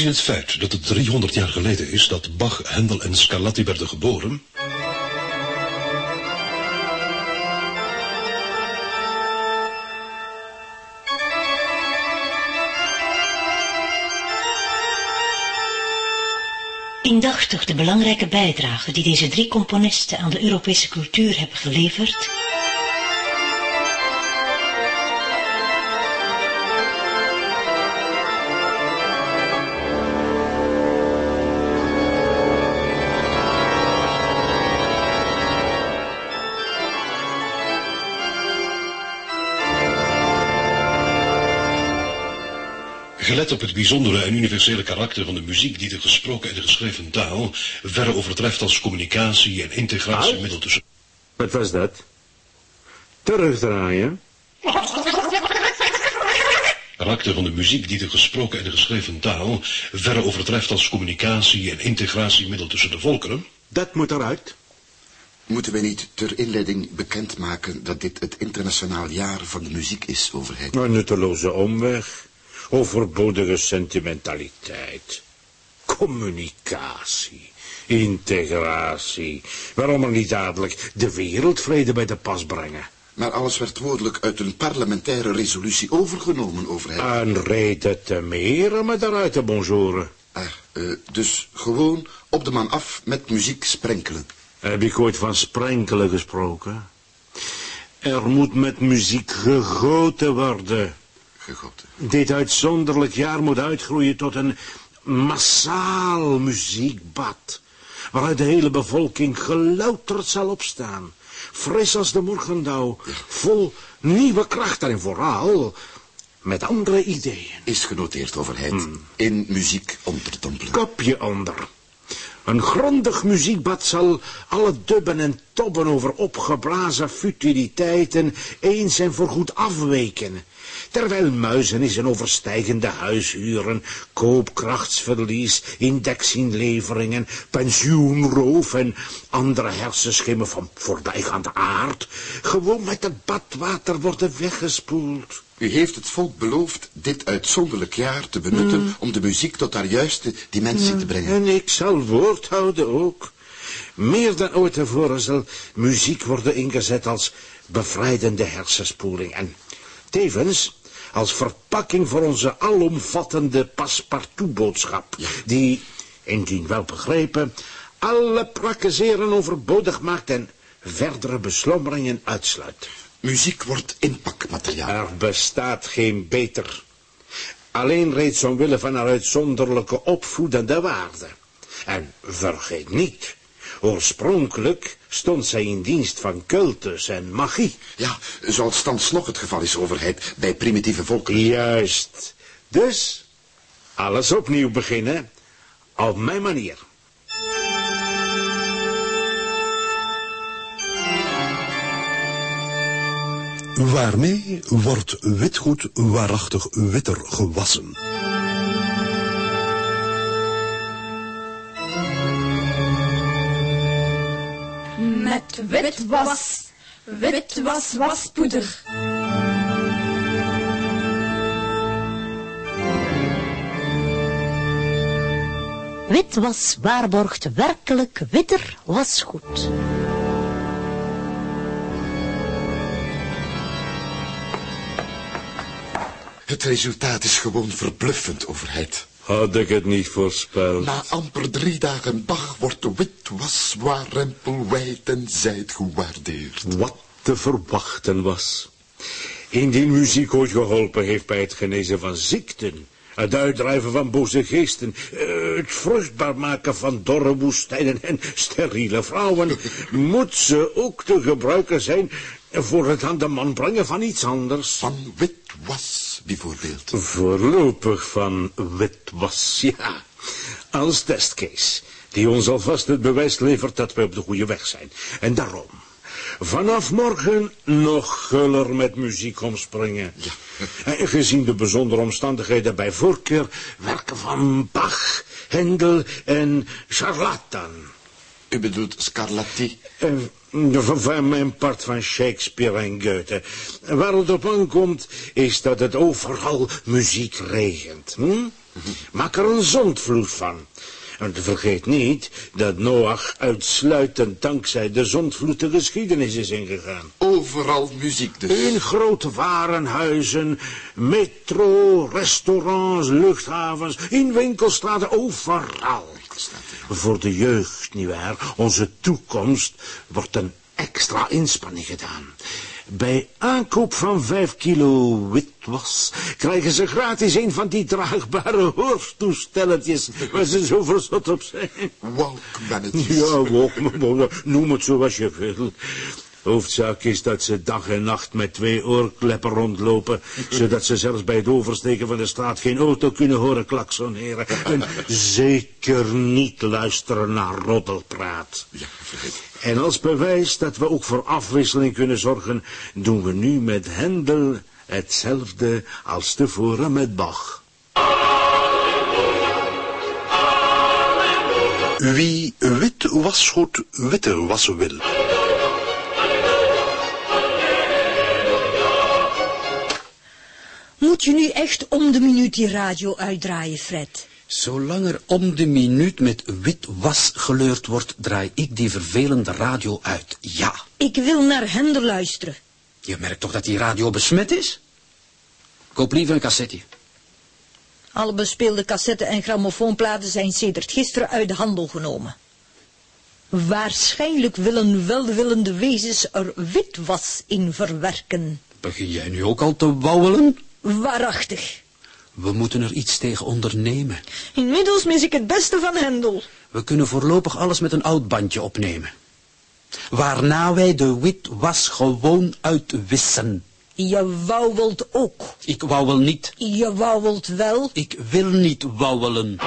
Gezien het feit dat het 300 jaar geleden is dat Bach, Hendel en Scarlatti werden geboren... Indachtig de belangrijke bijdrage die deze drie componisten aan de Europese cultuur hebben geleverd... Gelet op het bijzondere en universele karakter van de muziek die de gesproken en de geschreven taal verre overtreft als communicatie en integratiemiddel tussen... Wat was dat? Terugdraaien? karakter van de muziek die de gesproken en de geschreven taal verre overtreft als communicatie en integratiemiddel tussen de volkeren. Dat moet eruit. Moeten wij niet ter inleiding bekendmaken dat dit het internationaal jaar van de muziek is, overheid? Een nutteloze omweg. Overbodige sentimentaliteit. Communicatie. Integratie. Waarom er niet dadelijk de wereldvrede bij de pas brengen? Maar alles werd woordelijk uit een parlementaire resolutie overgenomen, overheid. Een reden te meer om het eruit te bonjouren. Ah, uh, dus gewoon op de man af met muziek sprenkelen. Heb ik ooit van sprenkelen gesproken? Er moet met muziek gegoten worden. Gegoten. Dit uitzonderlijk jaar moet uitgroeien tot een massaal muziekbad, waaruit de hele bevolking gelouterd zal opstaan. Fris als de morgendauw, vol nieuwe kracht en vooral met andere ideeën. Is genoteerd, overheid. Hmm. In muziek onderdompelen. Kopje onder. Een grondig muziekbad zal alle dubben en tobben over opgeblazen futiliteiten eens en voorgoed afweken. Terwijl muizenis en overstijgende huishuren, koopkrachtsverlies, indexinleveringen, pensioenroof en andere hersenschimmen van voorbijgaande aard gewoon met het badwater worden weggespoeld. U heeft het volk beloofd dit uitzonderlijk jaar te benutten mm. om de muziek tot haar juiste dimensie mm. te brengen. En ik zal woord houden ook. Meer dan ooit tevoren zal muziek worden ingezet als bevrijdende hersenspoeling en tevens als verpakking voor onze alomvattende paspartout-boodschap, die, indien wel begrepen, alle prakkezeren overbodig maakt en verdere beslommeringen uitsluit. Muziek wordt inpakmateriaal. Er bestaat geen beter. Alleen reeds omwille van haar uitzonderlijke opvoedende waarde. En vergeet niet, oorspronkelijk stond zij in dienst van cultus en magie. Ja, zoals thans nog het geval is, overheid, bij primitieve volken. Juist. Dus, alles opnieuw beginnen, op mijn manier. Waarmee wordt witgoed waarachtig witter gewassen? Met witwas, witwas waspoeder. Witwas waarborgt werkelijk witter wasgoed. Het resultaat is gewoon verbluffend, overheid. Had ik het niet voorspeld. Na amper drie dagen Bach wordt de witwas warempel wijd en zijd gewaardeerd. Wat te verwachten was. Indien muziek ooit geholpen heeft bij het genezen van ziekten, het uitdrijven van boze geesten, het vruchtbaar maken van dorre woestijnen en steriele vrouwen, moet ze ook te gebruiken zijn voor het aan de man brengen van iets anders. Van witwas, bijvoorbeeld. Voorlopig van witwas, ja. Als testcase, die ons alvast het bewijs levert dat we op de goede weg zijn. En daarom, vanaf morgen nog guller met muziek omspringen. Ja. En gezien de bijzondere omstandigheden bij voorkeur werken van Bach, Hendel en Charlatan. U bedoelt Scarlatti? Uh, van mijn part van Shakespeare en Goethe. Waar het op aankomt, is dat het overal muziek regent. Hm? Maak er een zondvloed van. En vergeet niet dat Noach uitsluitend dankzij de zondvloed de geschiedenis is ingegaan. Overal muziek dus. In grote warenhuizen, metro, restaurants, luchthavens, in winkelstraten, overal. Voor de jeugd, nietwaar, onze toekomst, wordt een extra inspanning gedaan. Bij aankoop van vijf kilo witwas krijgen ze gratis een van die draagbare hoorstoestelletjes waar ze zo verzot op zijn. Walkmannetjes. Ja, walkman, noem het zoals je wil. Hoofdzaak is dat ze dag en nacht met twee oorkleppen rondlopen, zodat ze zelfs bij het oversteken van de straat geen auto kunnen horen klaksoneren. En zeker niet luisteren naar roddelpraat. Ja. En als bewijs dat we ook voor afwisseling kunnen zorgen, doen we nu met Hendel hetzelfde als tevoren met Bach. Wie wit was goed, witter was wil. Moet je nu echt om de minuut die radio uitdraaien, Fred? Zolang er om de minuut met wit was geleurd wordt, draai ik die vervelende radio uit. Ja. Ik wil naar Hendel luisteren. Je merkt toch dat die radio besmet is? Koop liever een cassette. Alle bespeelde cassetten en grammofoonplaten zijn sedert gisteren uit de handel genomen. Waarschijnlijk willen welwillende wezens er witwas in verwerken. Begin jij nu ook al te wauwelen? Waarachtig. We moeten er iets tegen ondernemen. Inmiddels mis ik het beste van Hendel. We kunnen voorlopig alles met een oud bandje opnemen. Waarna wij de witwas gewoon uitwissen. Je wauwelt ook. Ik wauwel niet. Je wauwelt wel. Ik wil niet wauwelen.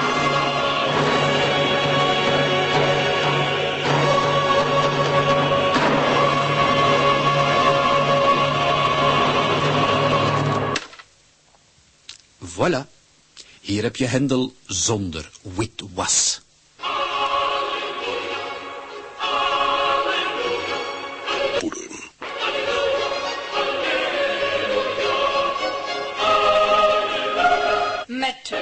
Voilà. Hier heb je Hendel zonder witwas. Met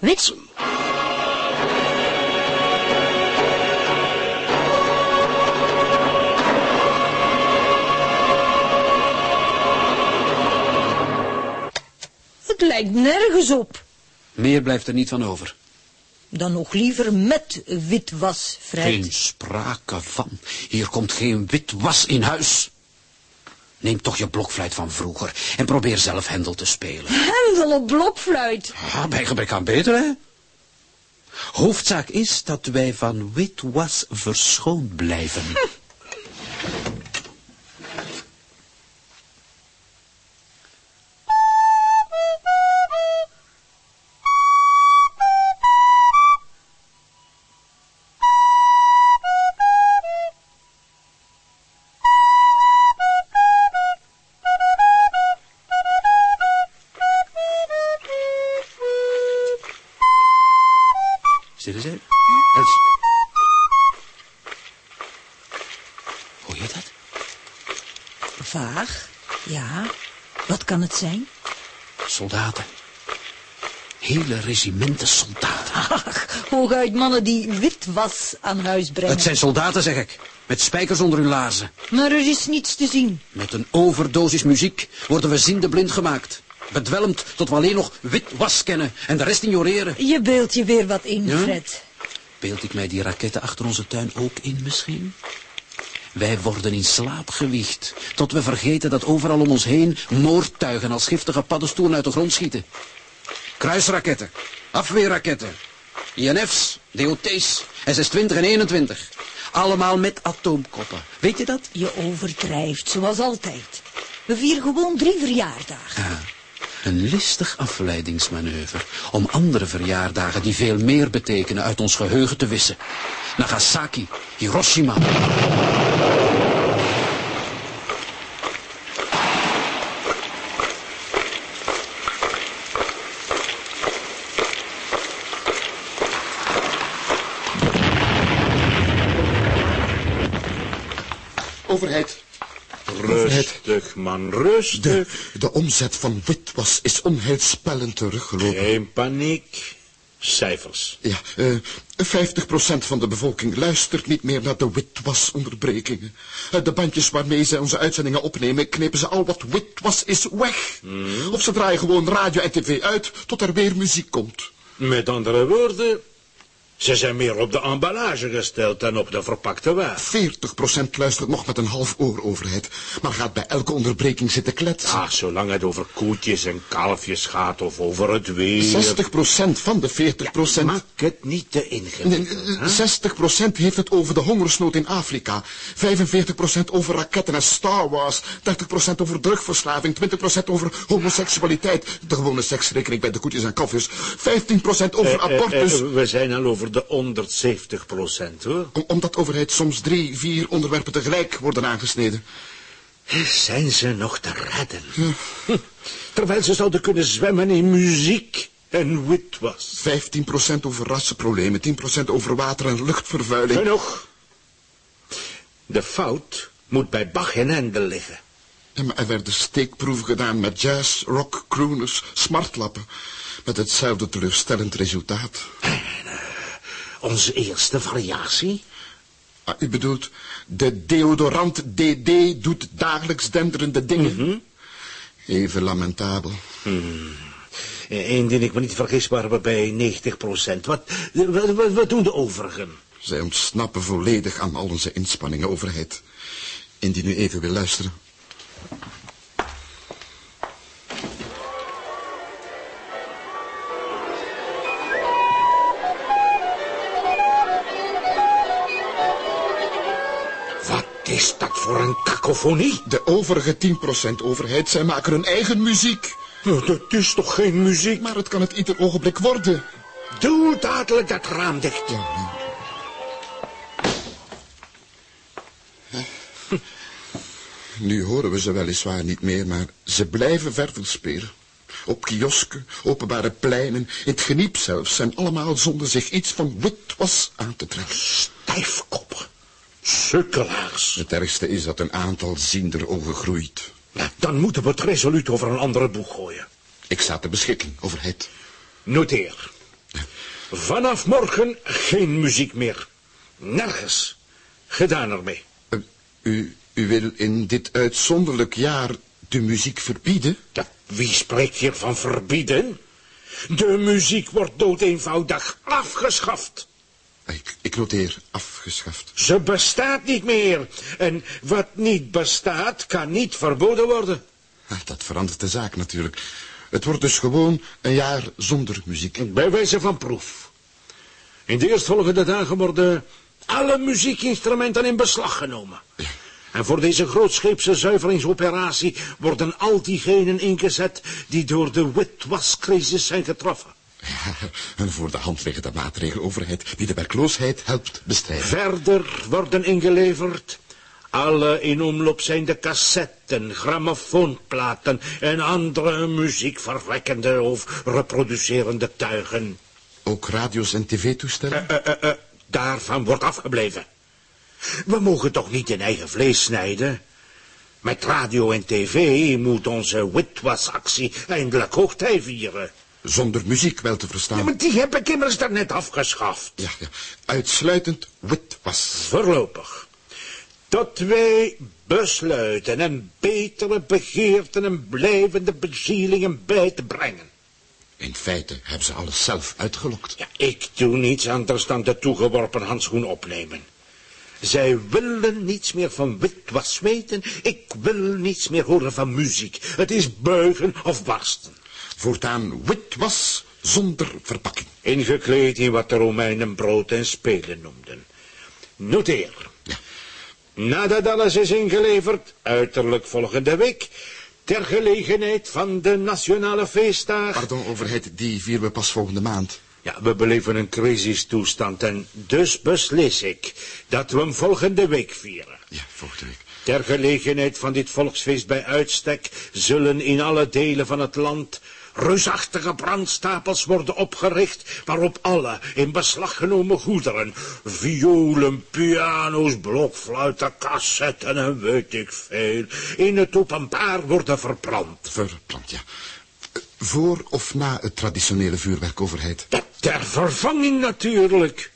Watson. Het lijkt nergens op. Meer blijft er niet van over. Dan nog liever met witwas, Fred. Geen sprake van. Hier komt geen witwas in huis. Neem toch je blokfluit van vroeger en probeer zelf Hendel te spelen. Hendel op blokfluit. Ah, bij gebrek aan beter, hè? Hoofdzaak is dat wij van witwas verschoond blijven. Het zijn? Soldaten. Hele regimenten soldaten. Ach, hooguit mannen die witwas aan huis brengen. Het zijn soldaten, zeg ik. Met spijkers onder hun laarzen. Maar er is niets te zien. Met een overdosis muziek worden we ziendeblind gemaakt. Bedwelmd tot we alleen nog witwas kennen en de rest ignoreren. Je beeldt je weer wat in, Ja? Fred. Beeld ik mij die raketten achter onze tuin ook in misschien? Wij worden in slaap gewiegd, tot we vergeten dat overal om ons heen moordtuigen als giftige paddenstoelen uit de grond schieten. Kruisraketten, afweerraketten, INF's, DOT's, SS-20 en 21. Allemaal met atoomkoppen. Weet je dat? Je overdrijft, zoals altijd. We vieren gewoon drie verjaardagen. Ja, een listig afleidingsmanoeuvre om andere verjaardagen die veel meer betekenen uit ons geheugen te wissen. Nagasaki, Hiroshima. Overheid, Rustig, man, rustig. De, de omzet van witwas is onheilspellend teruggelopen. Geen paniek. Cijfers. Ja, eh 50% van de bevolking luistert niet meer naar de witwasonderbrekingen. Eh, de bandjes waarmee zij onze uitzendingen opnemen, knippen ze al wat witwas is weg. Of ze draaien gewoon radio en tv uit tot er weer muziek komt. Met andere woorden, ze zijn meer op de emballage gesteld dan op de verpakte waar. 40% luistert nog met een half oor overheid, maar gaat bij elke onderbreking zitten kletsen. Ah, zolang het over koetjes en kalfjes gaat of over het weer. 60% van de 40%. Maak het niet te ingewikkeld. eh, 60% heeft het over de hongersnood in Afrika. 45% over raketten en Star Wars. 30% over drugverslaving. 20% over homoseksualiteit. De gewone seksrekening bij de koetjes en kalfjes. 15% over Eh, eh, abortus. eh, we zijn al over de 170 procent, hoor. Om- Omdat overheid soms drie, vier onderwerpen tegelijk worden aangesneden. Zijn ze nog te redden? Terwijl ze zouden kunnen zwemmen in muziek en witwas. 15% over rassenproblemen. 10% over water- en luchtvervuiling. Genoeg. De fout moet bij Bach en Handel liggen. Ja, maar er werden steekproeven gedaan met jazz, rock, crooners, smartlappen. Met hetzelfde teleurstellend resultaat. Onze eerste variatie? Ah, u bedoelt, de deodorant DD doet dagelijks denderende dingen. Even lamentabel. Eh, Indien ik me niet vergis waren we bij 90 procent. Wat, wat, wat, wat doen de overigen? Zij ontsnappen volledig aan al onze inspanningen, overheid. Indien u even wil luisteren. Kakofonie? De overige 10% overheid, zij maken hun eigen muziek. Nou, Dat is toch geen muziek? Maar het kan het ieder ogenblik worden. Doe dadelijk dat raam dicht. Nu horen we ze weliswaar niet meer, maar ze blijven verder spelen. Op kiosken, openbare pleinen, in het geniep zelfs, en allemaal zonder zich iets van witwas aan te trekken. Stijfkop. Sukkelaars. Het ergste is dat een aantal ziender groeit. Ja, dan moeten we het resoluut over een andere boeg gooien. Ik sta ter beschikking, overheid. Noteer. Vanaf morgen geen muziek meer. Nergens. Gedaan ermee. Eh, u, u wil in dit uitzonderlijk jaar de muziek verbieden? Ja, wie spreekt hier van verbieden? De muziek wordt doodeenvoudig afgeschaft. Ik, ik noteer, afgeschaft. Ze bestaat niet meer. En wat niet bestaat, kan niet verboden worden. Ah, dat verandert de zaak natuurlijk. Het wordt dus gewoon een jaar zonder muziek. Bij wijze van proef. In de eerstvolgende dagen worden alle muziekinstrumenten in beslag genomen. En voor deze grootscheepse zuiveringsoperatie worden al diegenen ingezet die door de witwascrisis zijn getroffen. Een voor de hand liggende maatregel, overheid, die de werkloosheid helpt bestrijden. Verder worden ingeleverd alle in omloop zijnde cassetten, grammofoonplaten en andere muziekverwekkende of reproducerende tuigen. Ook radio's en tv-toestellen? Eh, eh, eh, daarvan wordt afgebleven. We mogen toch niet in eigen vlees snijden? Met radio en tv moet onze witwasactie eindelijk hoogtij vieren. Zonder muziek wel te verstaan. Ja, maar die heb ik immers daarnet afgeschaft. Ja, ja. Uitsluitend witwas. Voorlopig. Tot wij besluiten een betere begeerte en blijvende bezielingen bij te brengen. In feite hebben ze alles zelf uitgelokt. Ja, ik doe niets anders dan de toegeworpen handschoen opnemen. Zij willen niets meer van witwas weten. Ik wil niets meer horen van muziek. Het is buigen of barsten. Voortaan witwas zonder verpakking. Ingekleed in wat de Romeinen brood en spelen noemden. Noteer. Ja. Nadat alles is ingeleverd, uiterlijk volgende week, ter gelegenheid van de nationale feestdag. Pardon, overheid, die vieren we pas volgende maand. Ja, we beleven een crisistoestand en dus beslis ik dat we hem volgende week vieren. Ja, volgende week. Ter gelegenheid van dit volksfeest bij uitstek zullen in alle delen van het land Reusachtige brandstapels worden opgericht waarop alle in beslag genomen goederen, violen, piano's, blokfluiten, cassetten en weet ik veel, in het openbaar worden verbrand. Verbrand, ja. Voor of na het traditionele vuurwerk, overheid? Ter vervanging natuurlijk.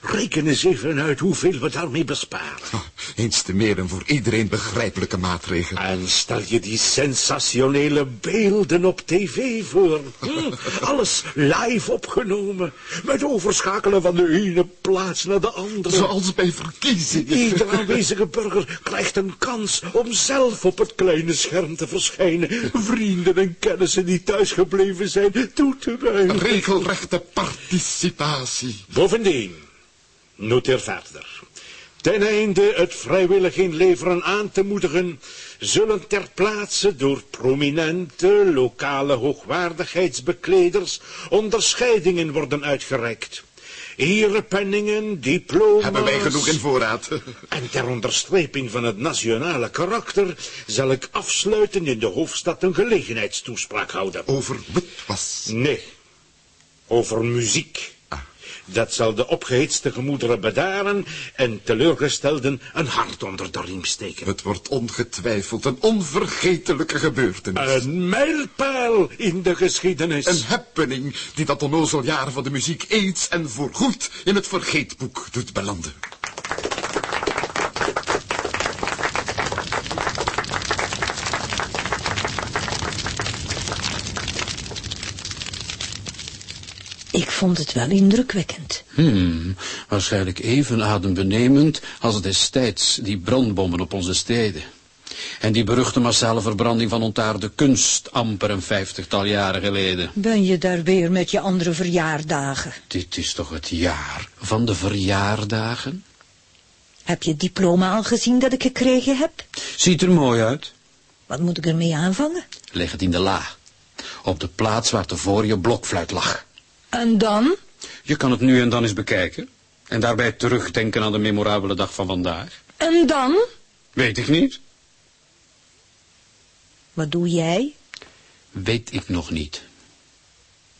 Reken eens even uit hoeveel we daarmee besparen. Ah, eens te meer een voor iedereen begrijpelijke maatregel. En stel je die sensationele beelden op tv voor. Hm? Alles live opgenomen. Met overschakelen van de ene plaats naar de andere. Zoals bij verkiezingen. Ieder aanwezige burger krijgt een kans om zelf op het kleine scherm te verschijnen. Vrienden en kennissen die thuisgebleven zijn toe te wijden. Regelrechte participatie. Bovendien, noteer verder. Ten einde het vrijwillig inleveren aan te moedigen, zullen ter plaatse door prominente lokale hoogwaardigheidsbekleders onderscheidingen worden uitgereikt. Erepenningen, diploma's... Hebben wij genoeg in voorraad? En ter onderstreping van het nationale karakter zal ik afsluitend in de hoofdstad een gelegenheidstoespraak houden. Over witwas. Nee, over muziek. Dat zal de opgehitste gemoederen bedaren en teleurgestelden een hart onder de riem steken. Het wordt ongetwijfeld een onvergetelijke gebeurtenis. Een mijlpaal in de geschiedenis. Een happening die dat onnozeljaar van de muziek eens en voorgoed in het vergeetboek doet belanden. Ik vond het wel indrukwekkend. Hmm, waarschijnlijk even adembenemend als destijds die brandbommen op onze steden. En die beruchte massale verbranding van ontaarde kunst, amper een vijftigtal jaren geleden. Ben je daar weer met je andere verjaardagen? Dit is toch het jaar van de verjaardagen? Heb je het diploma al gezien dat ik gekregen heb? Ziet er mooi uit. Wat moet ik ermee aanvangen? Leg het in de la. Op de plaats waar tevoren je blokfluit lag. En dan? Je kan het nu en dan eens bekijken. En daarbij terugdenken aan de memorabele dag van vandaag. En dan? Weet ik niet. Wat doe jij? Weet ik nog niet.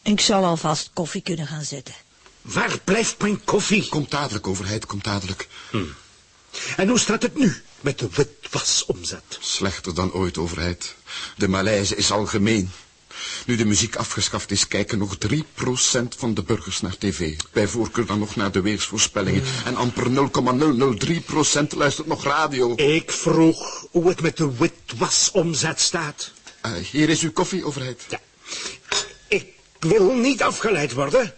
Ik zal alvast koffie kunnen gaan zetten. Waar blijft mijn koffie? Komt dadelijk, overheid, komt dadelijk. En hoe staat het nu met de witwasomzet? Slechter dan ooit, overheid. De malaise is algemeen. Nu de muziek afgeschaft is, kijken nog 3% van de burgers naar tv. Bij voorkeur dan nog naar de weersvoorspellingen. En amper 0,003% luistert nog radio. Ik vroeg hoe het met de witwasomzet staat. Eh, hier is uw koffie, overheid. Ja. Ik wil niet afgeleid worden.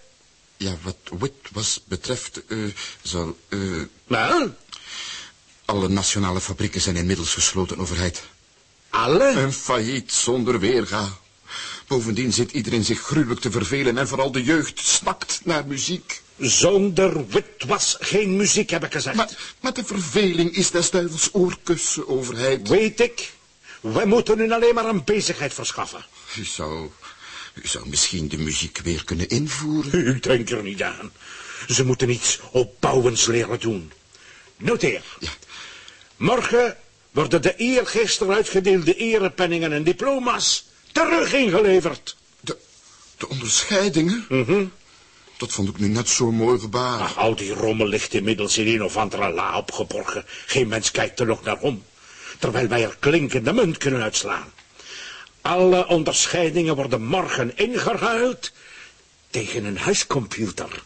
Ja, wat witwas betreft, eh, zal... Maar, alle nationale fabrieken zijn inmiddels gesloten, overheid. alle? Een failliet zonder weerga. Bovendien zit iedereen zich gruwelijk te vervelen en vooral de jeugd snakt naar muziek. Zonder witwas geen muziek, heb ik gezegd. Maar, maar de verveling is des duivels oorkussen, overheid. Weet ik. We moeten hun alleen maar een bezigheid verschaffen. U zou, u zou misschien de muziek weer kunnen invoeren. U denkt er niet aan. Ze moeten iets opbouwends leren doen. Noteer. Ja. Morgen worden de eergisteren uitgedeelde erepenningen en diploma's terug ingeleverd. De, de onderscheidingen? Mhm. Dat vond ik nu net zo'n mooi gebaar. Ach, al die rommel ligt inmiddels in een of andere la opgeborgen. Geen mens kijkt er nog naar om. Terwijl wij er klinkende munt kunnen uitslaan. Alle onderscheidingen worden morgen ingeruild tegen een huiscomputer.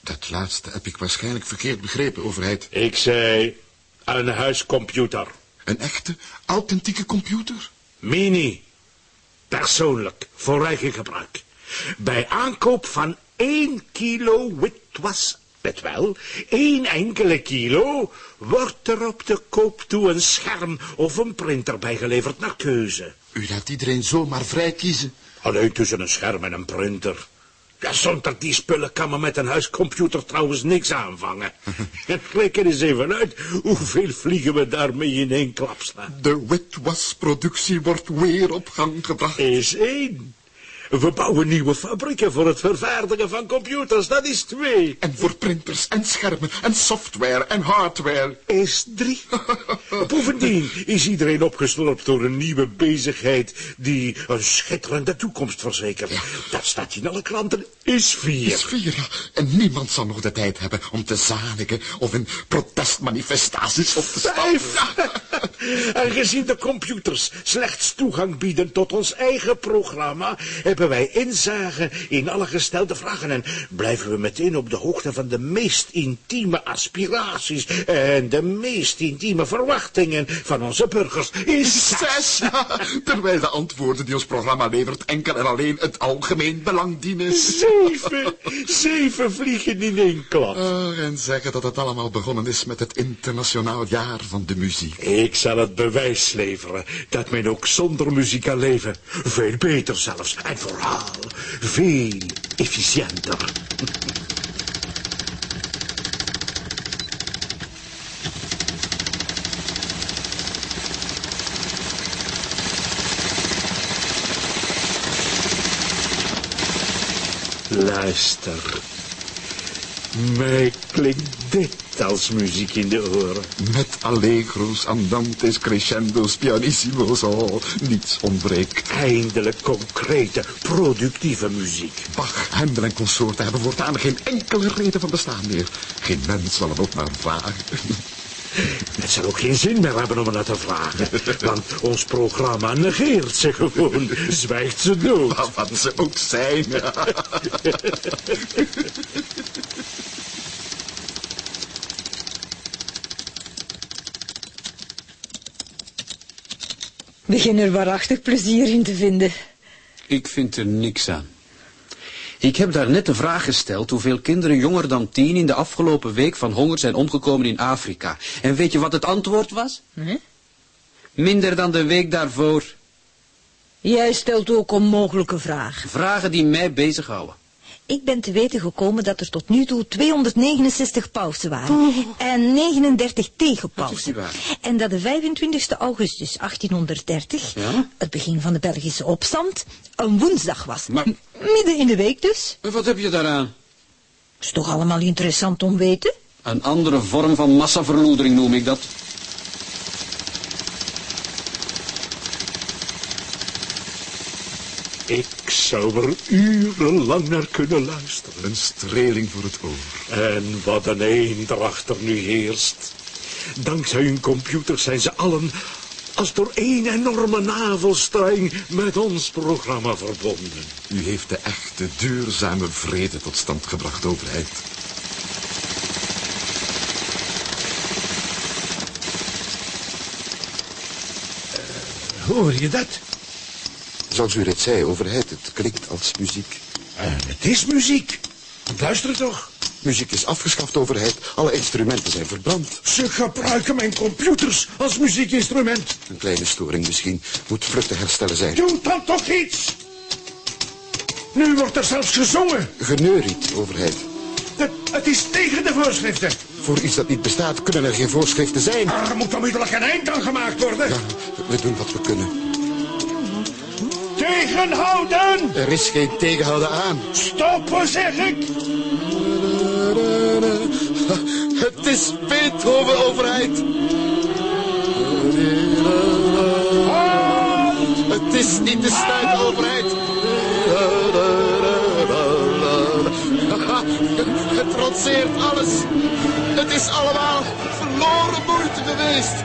Dat laatste heb ik waarschijnlijk verkeerd begrepen, overheid. Ik zei een huiscomputer. Een echte, authentieke computer? Mini. Persoonlijk, voor eigen gebruik. Bij aankoop van één kilo witwas, let wel, één enkele kilo, wordt er op de koop toe een scherm of een printer bijgeleverd naar keuze. U laat iedereen zomaar vrij kiezen. Alleen tussen een scherm en een printer. Ja, zonder die spullen kan men met een huiscomputer trouwens niks aanvangen. En reken eens even uit hoeveel vliegen we daarmee in één klap slaan. De witwasproductie wordt weer op gang gebracht. Is één. We bouwen nieuwe fabrieken voor het vervaardigen van computers. Dat is twee. En voor printers en schermen en software en hardware. Is drie. Bovendien is iedereen opgeslorpt door een nieuwe bezigheid die een schitterende toekomst verzekert. Dat staat in alle kranten. Is vier. Is vier, ja. En niemand zal nog de tijd hebben om te zanigen of in protestmanifestaties op te staan. Vijf. En gezien de computers slechts toegang bieden tot ons eigen programma, hebben wij inzage in alle gestelde vragen en blijven we meteen op de hoogte van de meest intieme aspiraties en de meest intieme verwachtingen van onze burgers. Is Zes. Terwijl de antwoorden die ons programma levert enkel en alleen het algemeen belang dienen. Zeven, zeven vliegen in één klap. Oh, en zeggen dat het allemaal begonnen is met het internationaal jaar van de muziek. Ik zal het bewijs leveren dat men ook zonder muziek kan leven. Veel beter zelfs. En vooral veel efficiënter. Luister. Mij klinkt dit als muziek in de oren. Met allegro's, andantes, crescendo's, pianissimo's, oh, niets ontbreekt. Eindelijk concrete, productieve muziek. Bach, Händel en consorten hebben voortaan geen enkele reden van bestaan meer. Geen mens zal er ook naar vragen. Het zal ook geen zin meer hebben om er naar te vragen. Want ons programma negeert ze gewoon. Zwijgt ze dood. Wat- Wat ze ook zijn. Begin er waarachtig plezier in te vinden. Ik vind er niks aan. Ik heb daar net de vraag gesteld hoeveel kinderen jonger dan tien in de afgelopen week van honger zijn omgekomen in Afrika. En weet je wat het antwoord was? Hm? Minder dan de week daarvoor. Jij stelt ook onmogelijke vragen. Vragen die mij bezighouden. Ik ben te weten gekomen dat er tot nu toe 269 pausen waren. En 39 Dat is tegenpausen. niet waar. En dat de 25 augustus 1830, Ja? het begin van de Belgische opstand, een woensdag was. Maar- Midden in de week dus. En wat heb je daaraan? Is toch allemaal interessant om weten? Een andere vorm van massaverloedering noem ik dat. Ik zou er urenlang naar kunnen luisteren. Een streling voor het oor. En wat een eendracht er nu heerst. Dankzij hun computers zijn ze allen als door één enorme navelstreng met ons programma verbonden. U heeft de echte, duurzame vrede tot stand gebracht, overheid. Hoor je dat? Zoals u net zei, overheid, het klinkt als muziek. En het is muziek. Luister toch. Muziek is afgeschaft, overheid. Alle instrumenten zijn verbrand. Ze gebruiken mijn computers als muziekinstrument. Een kleine storing misschien. Moet vlug te herstellen zijn. Doe dan toch iets. Nu wordt er zelfs gezongen. Geneuriet, overheid. Het, het is tegen de voorschriften. Voor iets dat niet bestaat kunnen er geen voorschriften zijn. Er moet onmiddellijk een eind aan gemaakt worden. Ja, we doen wat we kunnen. Tegenhouden! Er is geen tegenhouden aan. Stoppen, zeg ik! Het is Beethoven, overheid. Het is niet de stuit, overheid. Het trotseert alles. Het is allemaal verloren moeite geweest.